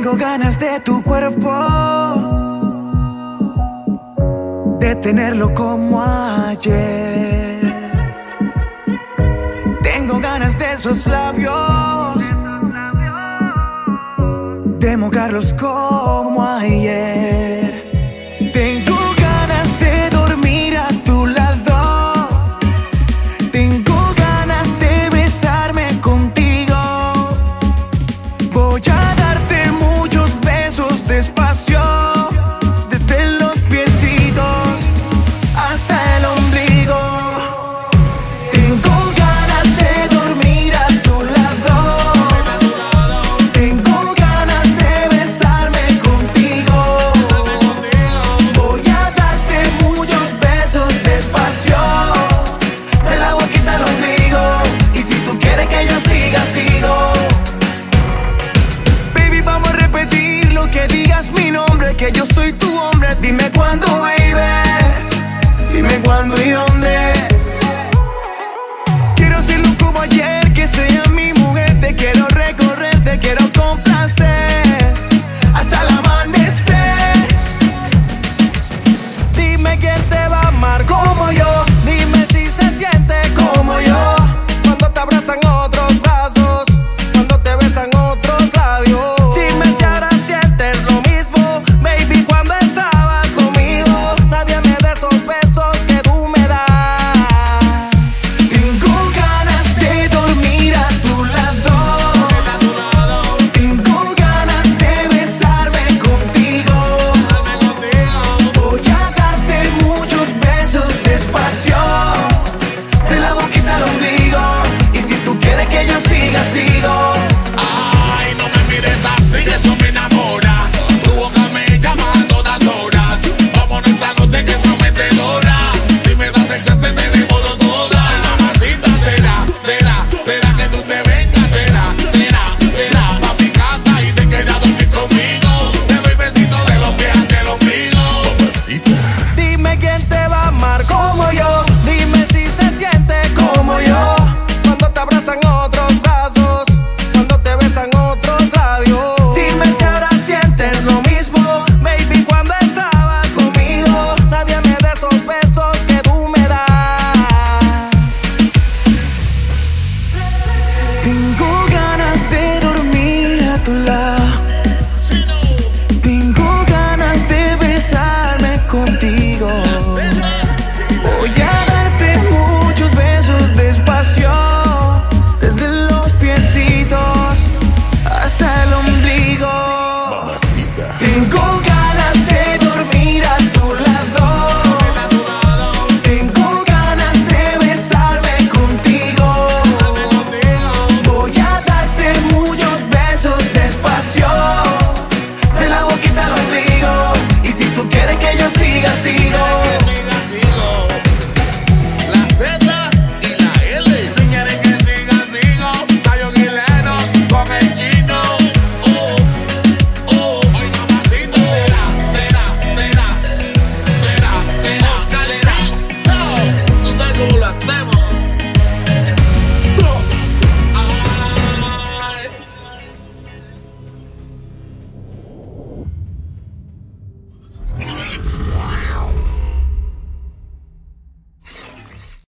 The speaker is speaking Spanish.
Tengo ganas de tu cuerpo, de tenerlo como ayer. Tengo ganas de esos labios, de mojarlos como ayer. digas mi nombre, que yo soy tu hombre. Dime cuándo, baby. Dime cuándo y dónde. Quiero serlo como ayer.